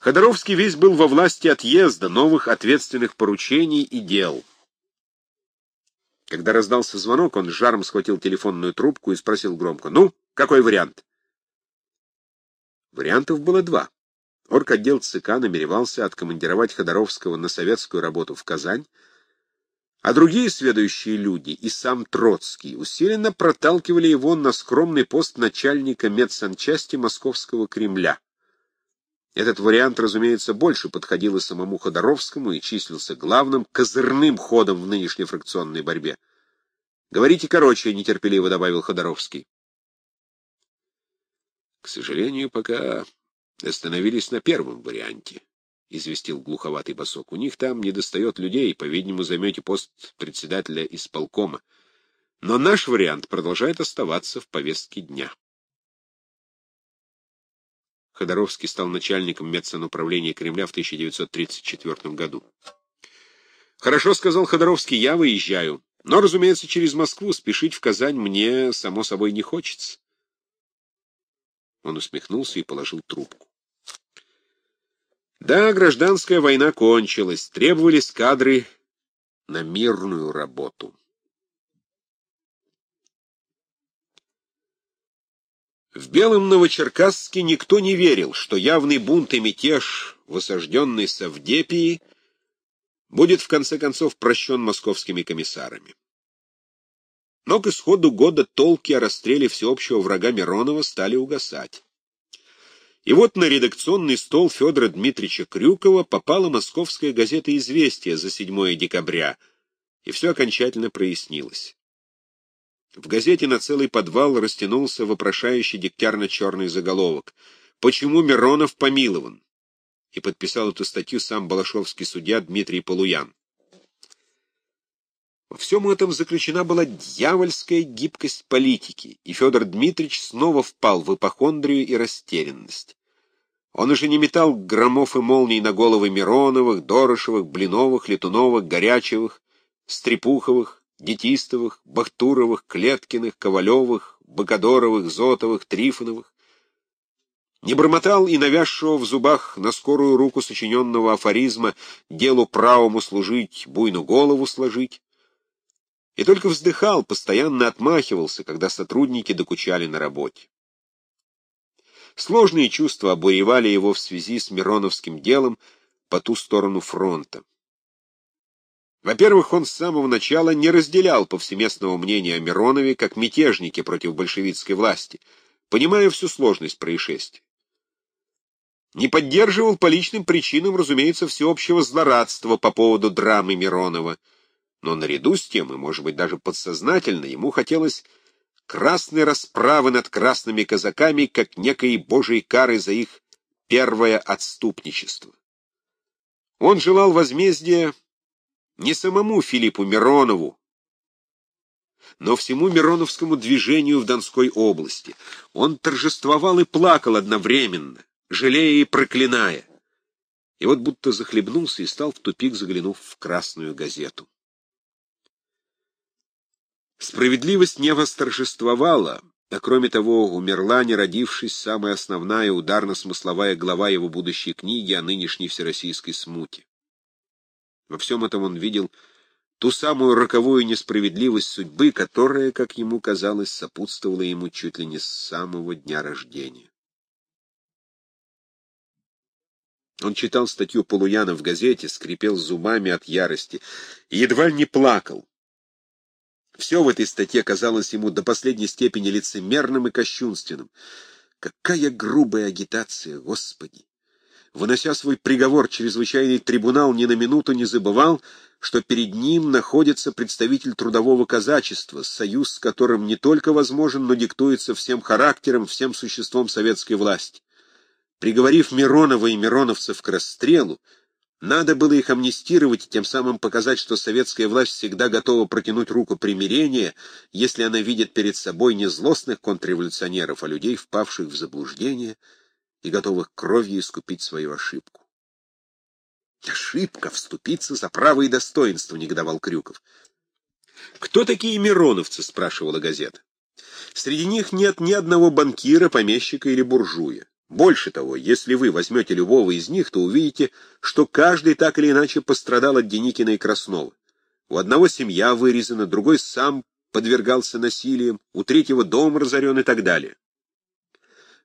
Ходоровский весь был во власти отъезда, новых ответственных поручений и дел. Когда раздался звонок, он жаром схватил телефонную трубку и спросил громко, «Ну, какой вариант?» Вариантов было два. Орготдел ЦК намеревался откомандировать Ходоровского на советскую работу в Казань, а другие сведущие люди и сам Троцкий усиленно проталкивали его на скромный пост начальника медсанчасти Московского Кремля. Этот вариант, разумеется, больше подходил и самому Ходоровскому и числился главным козырным ходом в нынешней фракционной борьбе. «Говорите короче», — нетерпеливо добавил Ходоровский. «К сожалению, пока остановились на первом варианте», — известил глуховатый босок. — У них там недостает людей, по-видимому, займете пост председателя исполкома. Но наш вариант продолжает оставаться в повестке дня. Ходоровский стал начальником медсануправления Кремля в 1934 году. «Хорошо», — сказал Ходоровский, — «я выезжаю. Но, разумеется, через Москву спешить в Казань мне, само собой, не хочется». Он усмехнулся и положил трубку. Да, гражданская война кончилась, требовались кадры на мирную работу. В Белом Новочеркасске никто не верил, что явный бунт и мятеж в осажденной Савдепии будет в конце концов прощен московскими комиссарами. Но к исходу года толки о расстреле всеобщего врага Миронова стали угасать. И вот на редакционный стол Федора Дмитриевича Крюкова попала московская газета «Известия» за 7 декабря, и все окончательно прояснилось. В газете на целый подвал растянулся вопрошающий дегтярно-черный заголовок «Почему Миронов помилован?» и подписал эту статью сам балашовский судья Дмитрий Полуян. Во всем этом заключена была дьявольская гибкость политики, и Федор Дмитриевич снова впал в ипохондрию и растерянность. Он уже не метал громов и молний на головы Мироновых, Дорошевых, Блиновых, Летуновых, Горячевых, Стрепуховых, Детистовых, Бахтуровых, Клеткиных, Ковалевых, Богодоровых, Зотовых, Трифоновых. Не бормотал и навязшего в зубах на скорую руку сочиненного афоризма «делу правому служить, буйну голову сложить». И только вздыхал, постоянно отмахивался, когда сотрудники докучали на работе. Сложные чувства обуревали его в связи с Мироновским делом по ту сторону фронта. Во-первых, он с самого начала не разделял повсеместного мнения о Миронове как мятежнике против большевистской власти, понимая всю сложность происшествия. Не поддерживал по личным причинам, разумеется, всеобщего злорадства по поводу драмы Миронова, но наряду с тем, и, может быть, даже подсознательно, ему хотелось красной расправы над красными казаками, как некой божьей кары за их первое отступничество. Он желал возмездия не самому Филиппу Миронову, но всему Мироновскому движению в Донской области. Он торжествовал и плакал одновременно, жалея и проклиная. И вот будто захлебнулся и стал в тупик, заглянув в красную газету. Справедливость не восторжествовала, а кроме того, умерла, не родившись, самая основная ударно-смысловая глава его будущей книги о нынешней всероссийской смуте. Во всем этом он видел ту самую роковую несправедливость судьбы, которая, как ему казалось, сопутствовала ему чуть ли не с самого дня рождения. Он читал статью Полуяна в газете, скрипел зубами от ярости едва не плакал. Все в этой статье казалось ему до последней степени лицемерным и кощунственным. Какая грубая агитация, Господи! Вынося свой приговор, чрезвычайный трибунал ни на минуту не забывал, что перед ним находится представитель трудового казачества, союз с которым не только возможен, но диктуется всем характером, всем существом советской власти. Приговорив Миронова и мироновцев к расстрелу, надо было их амнистировать и тем самым показать, что советская власть всегда готова протянуть руку примирения, если она видит перед собой не злостных контрреволюционеров, а людей, впавших в заблуждение и готовых кровью искупить свою ошибку. «Ошибка — вступиться за право и достоинство», — негодовал Крюков. «Кто такие мироновцы?» — спрашивала газета. «Среди них нет ни одного банкира, помещика или буржуя. Больше того, если вы возьмете любого из них, то увидите, что каждый так или иначе пострадал от Деникина и Краснова. У одного семья вырезана, другой сам подвергался насилиям, у третьего дом разорен и так далее.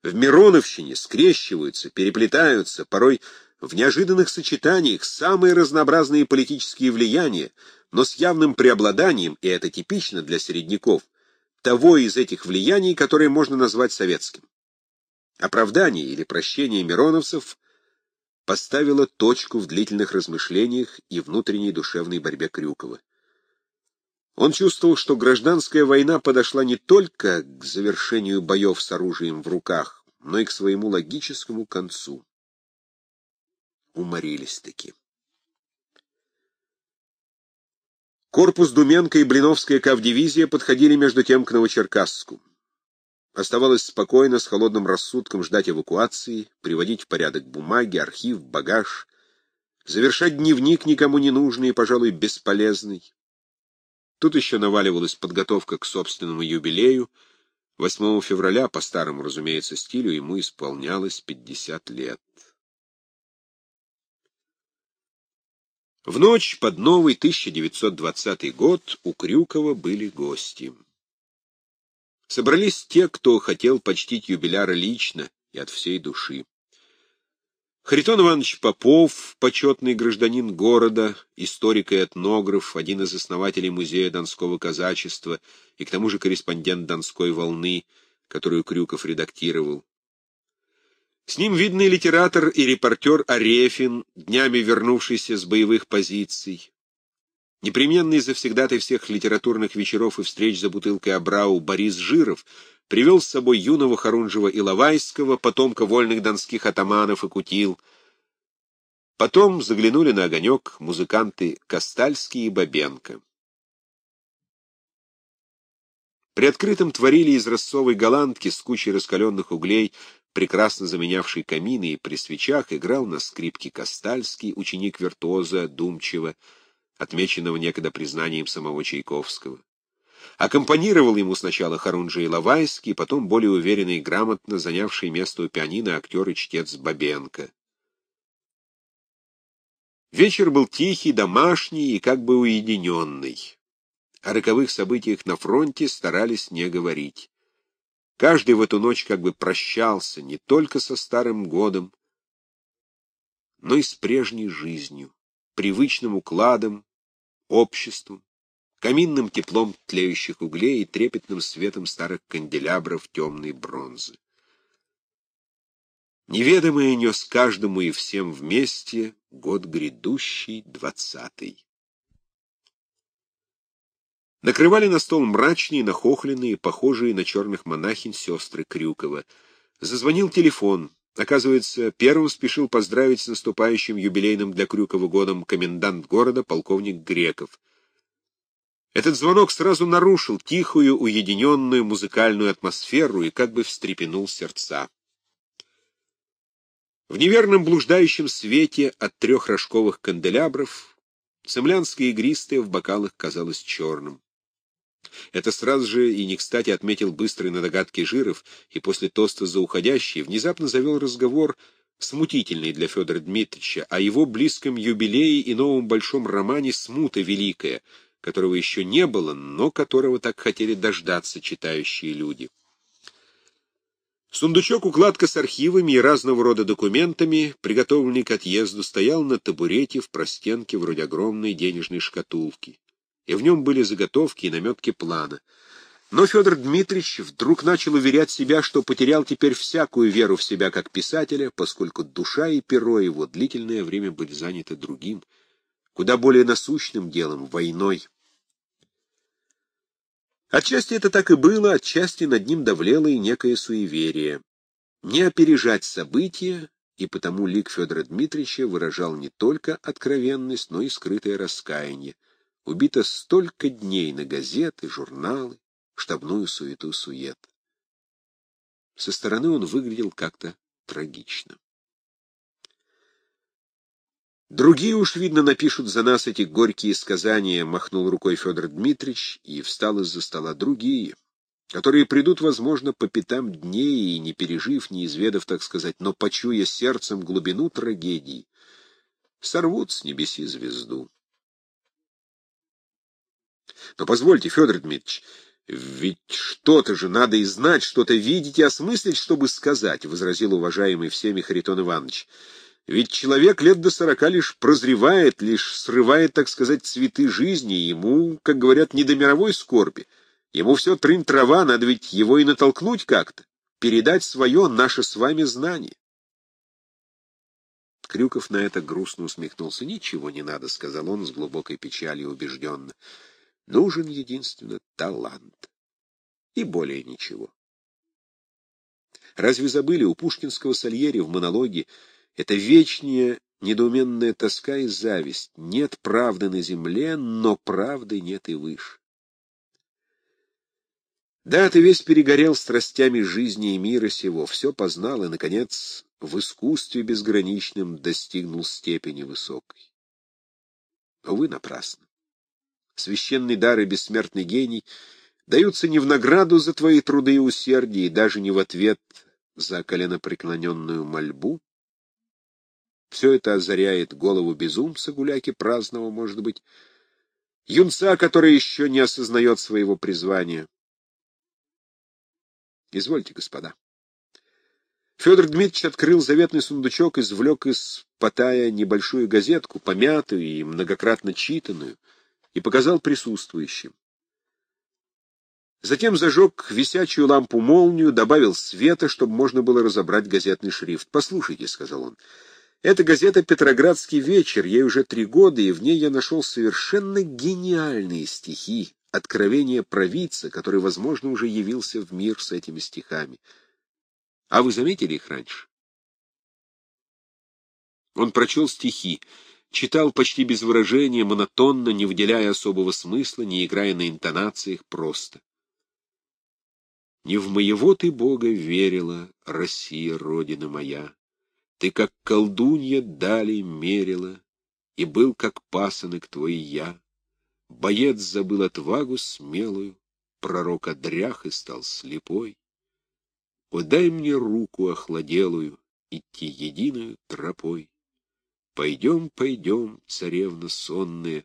В Мироновщине скрещиваются, переплетаются, порой в неожиданных сочетаниях самые разнообразные политические влияния, но с явным преобладанием, и это типично для середняков, того из этих влияний, которое можно назвать советским. Оправдание или прощение мироновцев поставило точку в длительных размышлениях и внутренней душевной борьбе Крюкова. Он чувствовал, что гражданская война подошла не только к завершению боев с оружием в руках, но и к своему логическому концу. Уморились-таки. Корпус Думенко и Блиновская кавдивизия подходили между тем к Новочеркасску. Оставалось спокойно, с холодным рассудком ждать эвакуации, приводить в порядок бумаги, архив, багаж, завершать дневник никому не нужный и, пожалуй, бесполезный. Тут еще наваливалась подготовка к собственному юбилею. 8 февраля, по старому, разумеется, стилю, ему исполнялось 50 лет. В ночь под новый 1920 год у Крюкова были гости. Собрались те, кто хотел почтить юбиляра лично и от всей души. Харитон Иванович Попов, почетный гражданин города, историк и этнограф, один из основателей музея Донского казачества и к тому же корреспондент Донской волны, которую Крюков редактировал. С ним видный литератор и репортер Арефин, днями вернувшийся с боевых позиций, Непременный завсегдатай всех литературных вечеров и встреч за бутылкой Абрау Борис Жиров привел с собой юного Харунжева Иловайского, потомка вольных донских атаманов и кутил. Потом заглянули на огонек музыканты Костальский и Бабенко. При открытом творили из рассовой голландки с кучей раскаленных углей, прекрасно заменявший камины, и при свечах играл на скрипке Костальский, ученик виртуоза Думчева, отмеченного некогда признанием самого Чайковского. Аккомпанировал ему сначала Харунжий Лавайский, потом более уверенно и грамотно занявший место у пианино актер и чтец Бабенко. Вечер был тихий, домашний и как бы уединенный. О роковых событиях на фронте старались не говорить. Каждый в эту ночь как бы прощался не только со старым годом, но и с прежней жизнью, привычным укладом, обществом, каминным теплом тлеющих углей и трепетным светом старых канделябров темной бронзы. Неведомое нес каждому и всем вместе год грядущий, двадцатый. Накрывали на стол мрачные, нахохленные, похожие на черных монахинь сестры Крюкова. Зазвонил телефон. Оказывается, первым спешил поздравить с наступающим юбилейным для Крюкова годом комендант города полковник Греков. Этот звонок сразу нарушил тихую, уединенную музыкальную атмосферу и как бы встрепенул сердца. В неверном блуждающем свете от трех рожковых канделябров цемлянское игристое в бокалах казалось черным. Это сразу же и не кстати отметил быстрый на догадке Жиров, и после тоста за уходящий внезапно завел разговор, смутительный для Федора Дмитриевича, о его близком юбилее и новом большом романе «Смута великая», которого еще не было, но которого так хотели дождаться читающие люди. Сундучок-укладка с архивами и разного рода документами, приготовленный к отъезду, стоял на табурете в простенке вроде огромной денежной шкатулки и в нем были заготовки и наметки плана. Но Федор Дмитриевич вдруг начал уверять себя, что потерял теперь всякую веру в себя как писателя, поскольку душа и перо его длительное время были заняты другим, куда более насущным делом — войной. Отчасти это так и было, отчасти над ним давлело и некое суеверие. Не опережать события, и потому лик Федора Дмитриевича выражал не только откровенность, но и скрытое раскаяние — Убито столько дней на газеты, журналы, штабную суету-сует. Со стороны он выглядел как-то трагично. Другие уж, видно, напишут за нас эти горькие сказания, махнул рукой Федор Дмитрич и встал из-за стола. Другие. которые придут, возможно, по пятам дней и не пережив, не изведав, так сказать, но почуя сердцем глубину трагедии, сорвут с небеси звезду. Но позвольте, Федор Дмитриевич, ведь что-то же надо и знать, что-то видеть и осмыслить, чтобы сказать, — возразил уважаемый всеми Харитон Иванович. Ведь человек лет до сорока лишь прозревает, лишь срывает, так сказать, цветы жизни, ему, как говорят, не до мировой скорби. Ему все трын-трава, надо ведь его и натолкнуть как-то, передать свое, наше с вами знание. Крюков на это грустно усмехнулся. «Ничего не надо», — сказал он с глубокой печалью убежденно. «Нужен единственно талант. И более ничего». Разве забыли у пушкинского Сальери в монологе это вечная недоуменная тоска и зависть? Нет правды на земле, но правды нет и выше. Да, ты весь перегорел страстями жизни и мира сего, все познал и, наконец, в искусстве безграничном достигнул степени высокой. Увы, напрасно. Священный дар и бессмертный гений даются не в награду за твои труды и усердие, и даже не в ответ за коленопреклоненную мольбу. Все это озаряет голову безумца, гуляки праздного, может быть, юнца, который еще не осознает своего призвания. Извольте, господа. Федор Дмитриевич открыл заветный сундучок, извлек из потая небольшую газетку, помятую и многократно читанную, и показал присутствующим. Затем зажег висячую лампу-молнию, добавил света, чтобы можно было разобрать газетный шрифт. «Послушайте», — сказал он, — «эта газета «Петроградский вечер», ей уже три года, и в ней я нашел совершенно гениальные стихи, откровение провидца, который, возможно, уже явился в мир с этими стихами. А вы заметили их раньше? Он прочел стихи, читал почти без выражения, монотонно, не выделяя особого смысла, не играя на интонациях, просто. «Не в моего ты Бога верила, Россия, Родина моя, ты как колдунья дали мерила, и был как пасынок твой я. Боец забыл отвагу смелую, пророк одрях и стал слепой. Подай мне руку охладелую, идти единую тропой. Пойдем, пойдем, царевна сонная,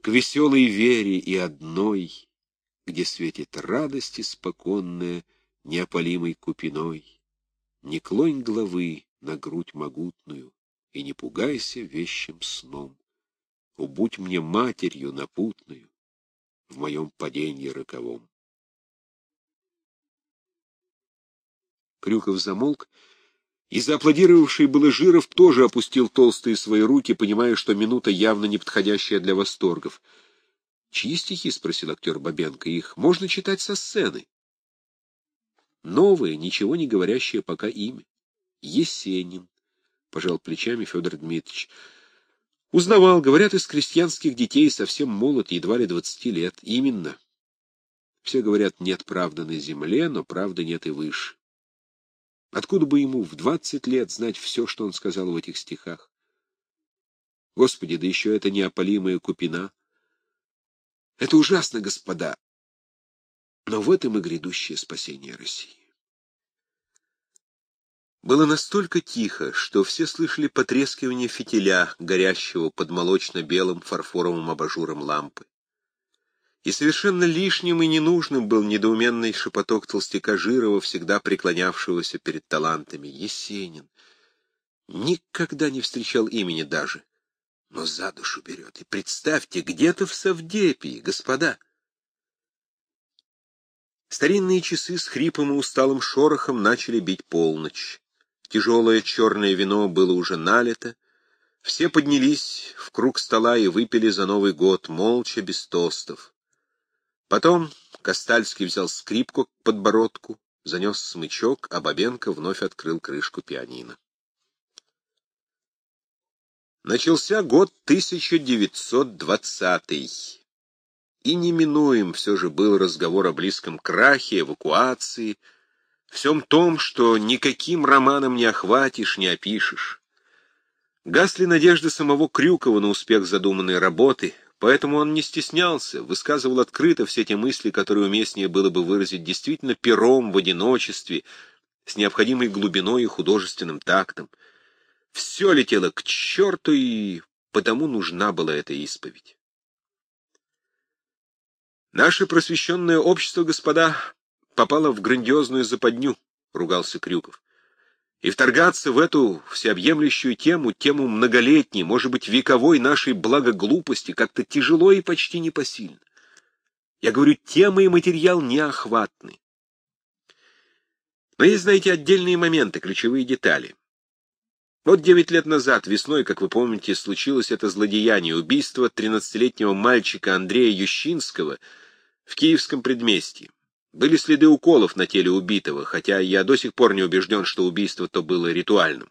К веселой вере и одной, Где светит радость испоконная Неопалимой купиной. Не клонь головы на грудь могутную И не пугайся вещим сном. Убудь мне матерью напутную В моем падении роковом. Крюков замолк, и зааплодировавший было Жиров тоже опустил толстые свои руки, понимая, что минута явно неподходящая для восторгов. «Чьи стихи?» — спросил актер Бабенко. «Их можно читать со сцены». Новое, ничего не говорящее пока имя. Есенин, — пожал плечами Федор Дмитриевич. Узнавал, говорят, из крестьянских детей совсем молод, едва ли двадцати лет. Именно. Все говорят, нет правды на земле, но правды нет и выше. Откуда бы ему в двадцать лет знать все, что он сказал в этих стихах? Господи, да еще это неопалимая купина. Это ужасно, господа. Но в этом и грядущее спасение России. Было настолько тихо, что все слышали потрескивание фитиля, горящего под молочно-белым фарфоровым абажуром лампы. И совершенно лишним и ненужным был недоуменный шепоток толстяка Жирова, всегда преклонявшегося перед талантами. Есенин. Никогда не встречал имени даже. Но за душу берет. И представьте, где-то в Савдепии, господа. Старинные часы с хрипом и усталым шорохом начали бить полночь. Тяжелое черное вино было уже налито. Все поднялись в круг стола и выпили за Новый год, молча, без тостов. Потом Костальский взял скрипку к подбородку, занес смычок, а Бабенко вновь открыл крышку пианино. Начался год 1920 и неминуем все же был разговор о близком крахе, эвакуации, всем том, что никаким романом не охватишь, не опишешь. Гасли надежды самого Крюкова на успех задуманной работы, Поэтому он не стеснялся, высказывал открыто все те мысли, которые уместнее было бы выразить действительно пером в одиночестве, с необходимой глубиной и художественным тактом. Все летело к черту, и потому нужна была эта исповедь. Наше просвещенное общество, господа, попало в грандиозную западню, — ругался Крюков. И вторгаться в эту всеобъемлющую тему, тему многолетней, может быть, вековой нашей благоглупости, как-то тяжело и почти непосильно. Я говорю, тема и материал неохватны. Но есть, знаете, отдельные моменты, ключевые детали. Вот девять лет назад, весной, как вы помните, случилось это злодеяние, убийство тринадцатилетнего мальчика Андрея Ющинского в Киевском предместье. Были следы уколов на теле убитого, хотя я до сих пор не убежден, что убийство то было ритуальным.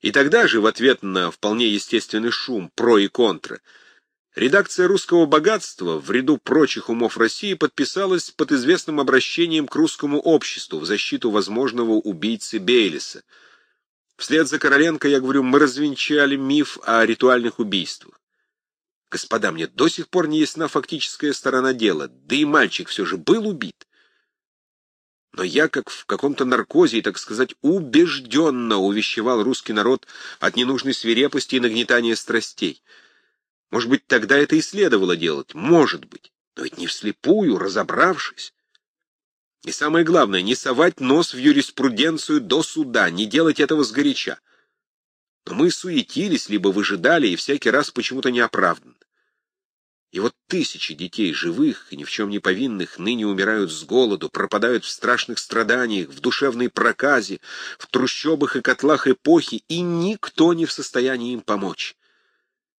И тогда же, в ответ на вполне естественный шум про и контра, редакция «Русского богатства» в ряду прочих умов России подписалась под известным обращением к русскому обществу в защиту возможного убийцы Бейлиса. Вслед за Короленко, я говорю, мы развенчали миф о ритуальных убийствах. Господа, мне до сих пор не ясна фактическая сторона дела, да и мальчик все же был убит. Но я, как в каком-то наркозе, и, так сказать, убежденно увещевал русский народ от ненужной свирепости и нагнетания страстей. Может быть, тогда это и следовало делать, может быть, но ведь не вслепую, разобравшись. И самое главное, не совать нос в юриспруденцию до суда, не делать этого сгоряча. Но мы суетились, либо выжидали, и всякий раз почему-то неоправданно. И вот тысячи детей, живых и ни в чем не повинных, ныне умирают с голоду, пропадают в страшных страданиях, в душевной проказе, в трущобах и котлах эпохи, и никто не в состоянии им помочь.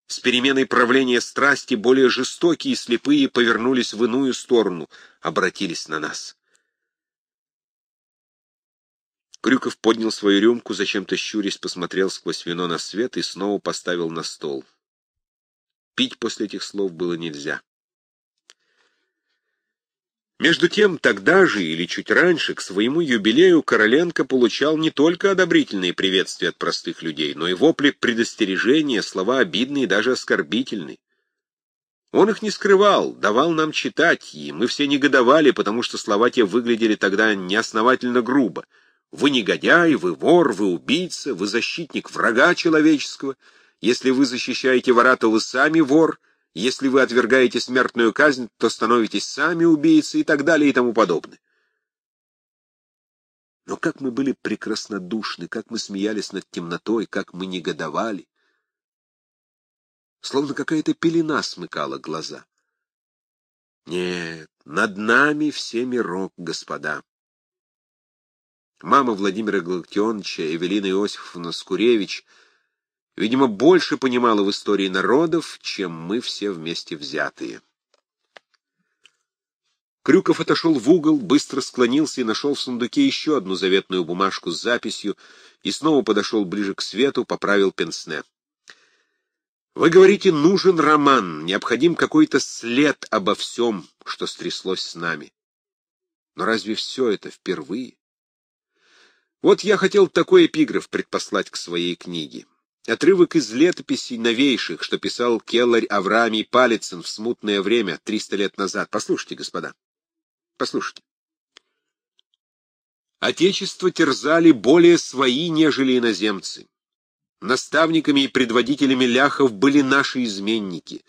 С переменой правления страсти более жестокие и слепые повернулись в иную сторону, обратились на нас. Крюков поднял свою рюмку, зачем-то щурясь посмотрел сквозь вино на свет и снова поставил на стол. Пить после этих слов было нельзя. Между тем, тогда же или чуть раньше, к своему юбилею Короленко получал не только одобрительные приветствия от простых людей, но и вопли предостережения, слова обидные и даже оскорбительные. Он их не скрывал, давал нам читать, и мы все негодовали, потому что слова те выглядели тогда неосновательно грубо. Вы негодяй, вы вор, вы убийца, вы защитник врага человеческого — если вы защищаете вора, то вы сами вор. Если вы отвергаете смертную казнь, то становитесь сами убийцей и так далее и тому подобное. Но как мы были прекраснодушны, как мы смеялись над темнотой, как мы негодовали. Словно какая-то пелена смыкала глаза. Нет, над нами все мирок, господа. Мама Владимира Галактионовича, Эвелина Иосифовна Скуревич — видимо, больше понимала в истории народов, чем мы все вместе взятые. Крюков отошел в угол, быстро склонился и нашел в сундуке еще одну заветную бумажку с записью и снова подошел ближе к свету, поправил пенсне. «Вы говорите, нужен роман, необходим какой-то след обо всем, что стряслось с нами. Но разве все это впервые? Вот я хотел такой эпиграф предпослать к своей книге. Отрывок из летописей новейших, что писал Келларь Авраамий Палицын в смутное время, триста лет назад. Послушайте, господа, послушайте. Отечество терзали более свои, нежели иноземцы. Наставниками и предводителями ляхов были наши изменники.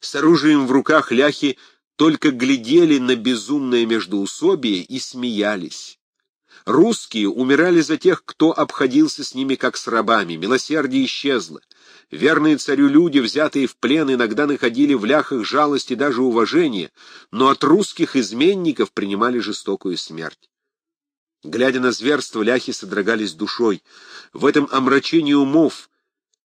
С оружием в руках ляхи только глядели на безумное междоусобие и смеялись. Русские умирали за тех, кто обходился с ними как с рабами. Милосердие исчезло. Верные царю люди, взятые в плен, иногда находили в ляхах жалость и даже уважение, но от русских изменников принимали жестокую смерть. Глядя на зверство, ляхи содрогались душой. В этом омрачении умов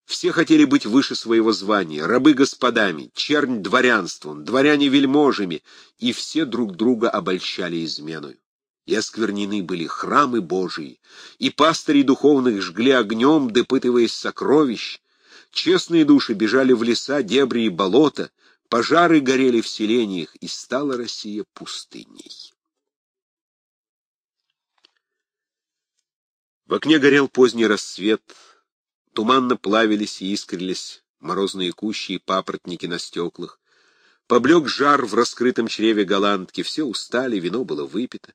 все хотели быть выше своего звания, рабы господами, чернь дворянством, дворяне вельможами, и все друг друга обольщали изменою и осквернены были храмы Божии, и пастыри духовных жгли огнем, допытываясь сокровищ, честные души бежали в леса, дебри и болота, пожары горели в селениях, и стала Россия пустыней. В окне горел поздний рассвет, туманно плавились и искрились морозные кущи и папоротники на стеклах. Поблек жар в раскрытом чреве голландки, все устали, вино было выпито.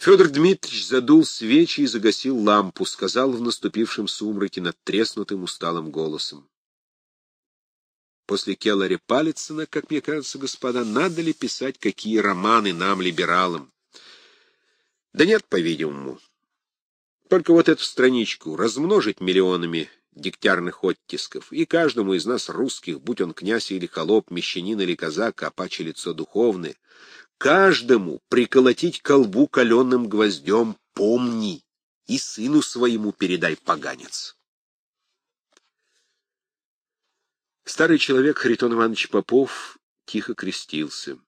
Федор Дмитриевич задул свечи и загасил лампу, сказал в наступившем сумраке над треснутым усталым голосом. После Келларе Палицына, как мне кажется, господа, надо ли писать какие романы нам, либералам? Да нет, по-видимому. Только вот эту страничку размножить миллионами дегтярных оттисков, и каждому из нас, русских, будь он князь или холоп, мещанин или казак, опаче лицо духовное, каждому приколотить колбу каленым гвоздем «Помни» и сыну своему передай, поганец. Старый человек Харитон Иванович Попов тихо крестился.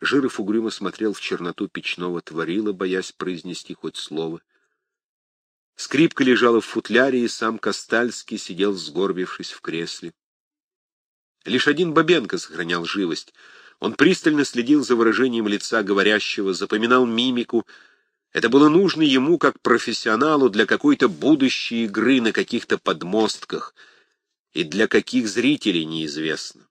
Жиров угрюмо смотрел в черноту печного творила, боясь произнести хоть слово. Скрипка лежала в футляре, и сам Костальский сидел, сгорбившись в кресле. Лишь один Бабенко сохранял живость — он пристально следил за выражением лица говорящего, запоминал мимику. Это было нужно ему как профессионалу для какой-то будущей игры на каких-то подмостках, и для каких зрителей неизвестно.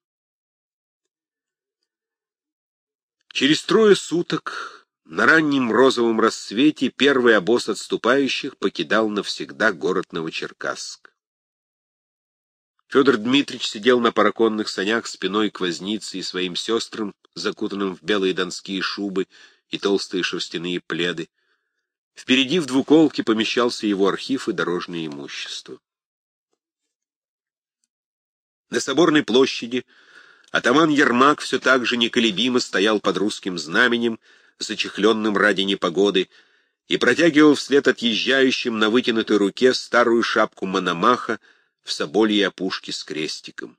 Через трое суток на раннем розовом рассвете первый обоз отступающих покидал навсегда город Новочеркасск. Федор Дмитрич сидел на параконных санях спиной к вознице и своим сестрам, закутанным в белые донские шубы и толстые шерстяные пледы. Впереди в двуколке помещался его архив и дорожное имущество. На Соборной площади атаман Ермак все так же неколебимо стоял под русским знаменем, зачехленным ради непогоды, и протягивал вслед отъезжающим на вытянутой руке старую шапку Мономаха, в собольей опушке с крестиком.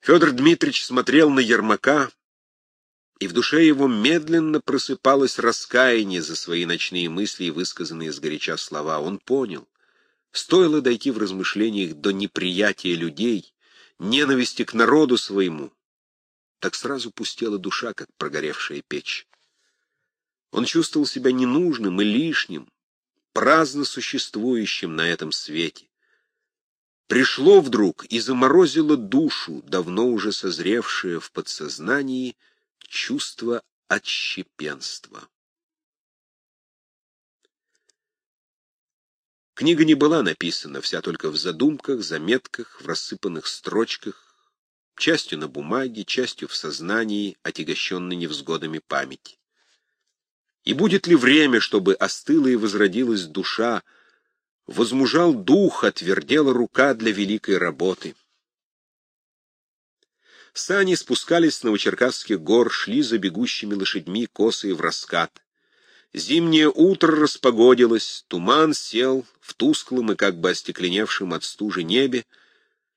Федор Дмитрич смотрел на Ермака, и в душе его медленно просыпалось раскаяние за свои ночные мысли и высказанные сгоряча слова. Он понял, стоило дойти в размышлениях до неприятия людей, ненависти к народу своему, так сразу пустела душа, как прогоревшая печь. Он чувствовал себя ненужным и лишним, праздно существующим на этом свете. Пришло вдруг и заморозило душу, давно уже созревшее в подсознании, чувство отщепенства. Книга не была написана, вся только в задумках, заметках, в рассыпанных строчках, частью на бумаге, частью в сознании, отягощенной невзгодами памяти. И будет ли время, чтобы остыла и возродилась душа, возмужал дух, отвердела рука для великой работы? Сани спускались с новочеркасских гор, шли за бегущими лошадьми, косые в раскат. Зимнее утро распогодилось, туман сел в тусклом и как бы остекленевшем от стужи небе,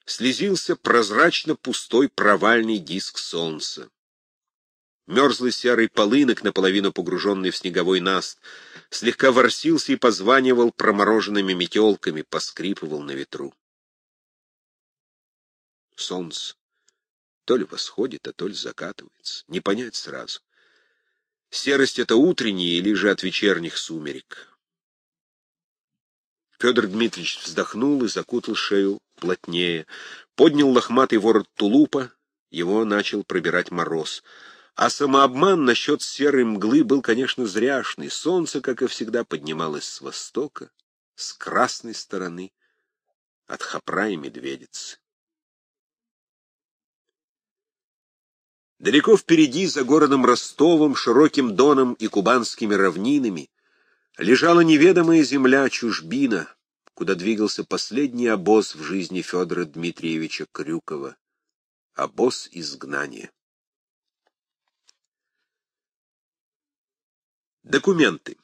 слезился прозрачно пустой провальный диск солнца. Мерзлый серый полынок, наполовину погруженный в снеговой наст, слегка ворсился и позванивал промороженными метелками, поскрипывал на ветру. Солнце то ли восходит, а то ли закатывается. Не понять сразу. Серость — это утренняя или же от вечерних сумерек. Федор Дмитриевич вздохнул и закутал шею плотнее, поднял лохматый ворот тулупа, его начал пробирать мороз — а самообман насчет серой мглы был, конечно, зряшный. Солнце, как и всегда, поднималось с востока, с красной стороны, от Хапра и Медведицы. Далеко впереди, за городом Ростовом, широким доном и кубанскими равнинами, лежала неведомая земля чужбина, куда двигался последний обоз в жизни Федора Дмитриевича Крюкова, обоз изгнания. Документы.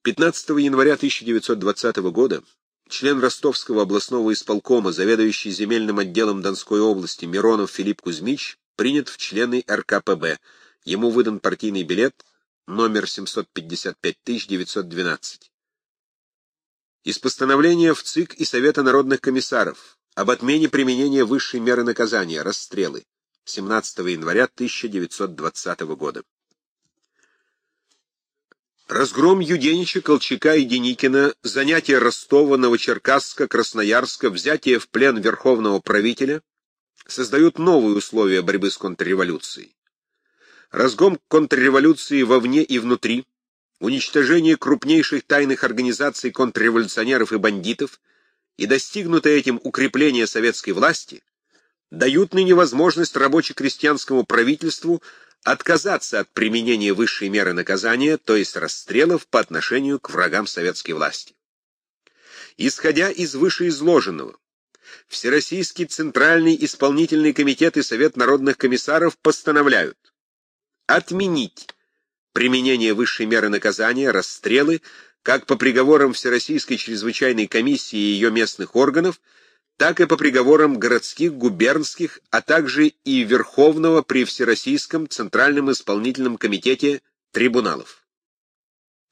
15 января 1920 года член Ростовского областного исполкома, заведующий земельным отделом Донской области Миронов Филипп Кузьмич, принят в члены РКПБ. Ему выдан партийный билет номер 755912. Из постановления в ЦИК и Совета народных комиссаров об отмене применения высшей меры наказания, расстрелы, 17 января 1920 года. Разгром Юденича, Колчака и Деникина, занятие Ростова, Новочеркасска, Красноярска, взятие в плен верховного правителя создают новые условия борьбы с контрреволюцией. Разгром контрреволюции вовне и внутри, уничтожение крупнейших тайных организаций контрреволюционеров и бандитов и достигнутое этим укрепление советской власти дают ныне возможность рабоче-крестьянскому правительству отказаться от применения высшей меры наказания, то есть расстрелов по отношению к врагам советской власти. Исходя из вышеизложенного, Всероссийский Центральный Исполнительный Комитет и Совет Народных Комиссаров постановляют отменить применение высшей меры наказания, расстрелы, как по приговорам Всероссийской Чрезвычайной Комиссии и ее местных органов, так и по приговорам городских, губернских, а также и Верховного при Всероссийском Центральном исполнительном комитете трибуналов.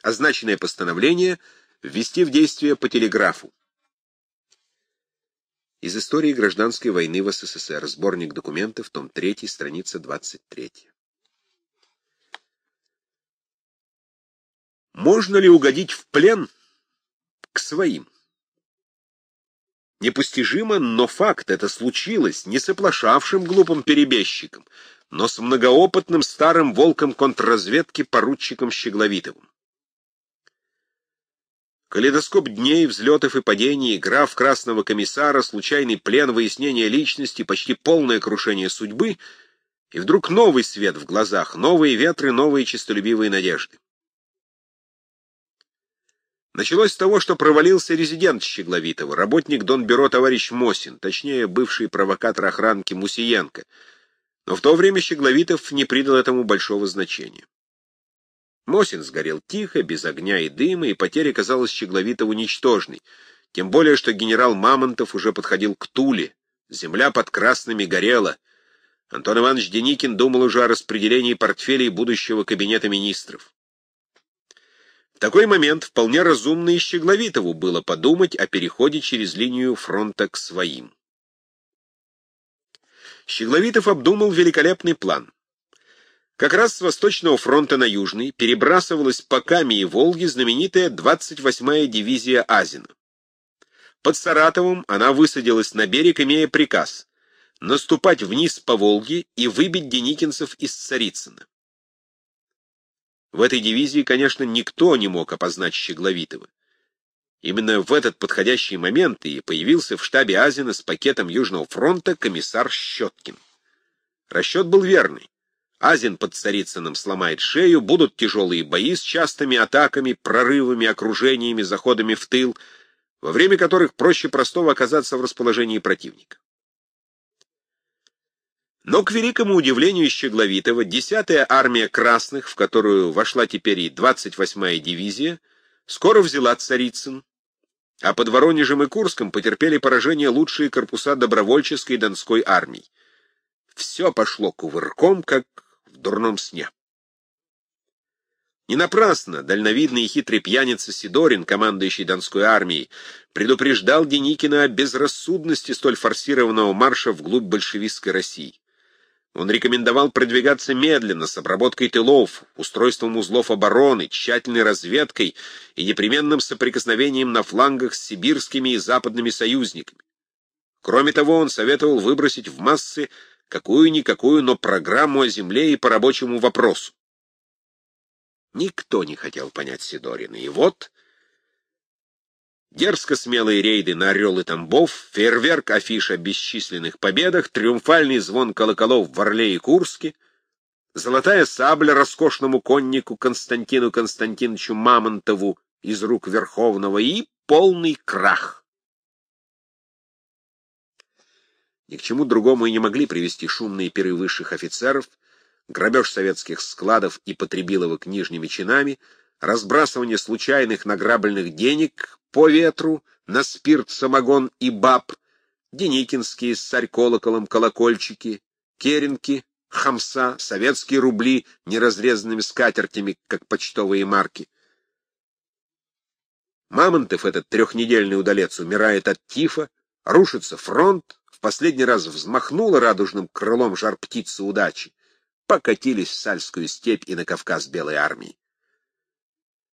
Означенное постановление ввести в действие по телеграфу. Из истории гражданской войны в СССР. Сборник документов, том 3, страница 23. Можно ли угодить в плен к своим? Непостижимо, но факт это случилось не с оплошавшим глупым перебежчиком, но с многоопытным старым волком контрразведки поручиком Щегловитовым. Калейдоскоп дней, взлетов и падений, игра в красного комиссара, случайный плен, выяснение личности, почти полное крушение судьбы, и вдруг новый свет в глазах, новые ветры, новые честолюбивые надежды. Началось с того, что провалился резидент Щегловитова, работник Донбюро товарищ Мосин, точнее, бывший провокатор охранки Мусиенко. Но в то время Щегловитов не придал этому большого значения. Мосин сгорел тихо, без огня и дыма, и потеря казалась Щегловитову ничтожной, тем более, что генерал Мамонтов уже подходил к Туле, земля под красными горела. Антон Иванович Деникин думал уже о распределении портфелей будущего кабинета министров. В такой момент вполне разумно и Щегловитову было подумать о переходе через линию фронта к своим. Щегловитов обдумал великолепный план. Как раз с Восточного фронта на Южный перебрасывалась по Каме и Волге знаменитая 28-я дивизия Азина. Под Саратовым она высадилась на берег, имея приказ наступать вниз по Волге и выбить деникинцев из Царицына. В этой дивизии, конечно, никто не мог опознать Щегловитова. Именно в этот подходящий момент и появился в штабе Азина с пакетом Южного фронта комиссар Щеткин. Расчет был верный. Азин под Царицыным сломает шею, будут тяжелые бои с частыми атаками, прорывами, окружениями, заходами в тыл, во время которых проще простого оказаться в расположении противника. Но, к великому удивлению Щегловитова, 10-я армия красных, в которую вошла теперь и 28-я дивизия, скоро взяла Царицын, а под Воронежем и Курском потерпели поражение лучшие корпуса добровольческой донской армий. Все пошло кувырком, как в дурном сне. Не напрасно дальновидный и хитрый пьяница Сидорин, командующий Донской армией, предупреждал Деникина о безрассудности столь форсированного марша вглубь большевистской России. Он рекомендовал продвигаться медленно, с обработкой тылов, устройством узлов обороны, тщательной разведкой и непременным соприкосновением на флангах с сибирскими и западными союзниками. Кроме того, он советовал выбросить в массы какую-никакую, но программу о земле и по рабочему вопросу. Никто не хотел понять Сидорина, и вот Дерзко смелые рейды на Орел и Тамбов, фейерверк афиш о бесчисленных победах, триумфальный звон колоколов в Орле и Курске, золотая сабля роскошному коннику Константину Константиновичу Мамонтову из рук Верховного и полный крах. Ни к чему другому и не могли привести шумные пиры высших офицеров, грабеж советских складов и потребиловок нижними чинами, разбрасывание случайных награбленных денег по ветру на спирт, самогон и баб, деникинские с царь-колоколом колокольчики, керенки, хамса, советские рубли неразрезанными скатертями, как почтовые марки. Мамонтов, этот трехнедельный удалец, умирает от тифа, рушится фронт, в последний раз взмахнула радужным крылом жар птицы удачи, покатились в Сальскую степь и на Кавказ белой армии.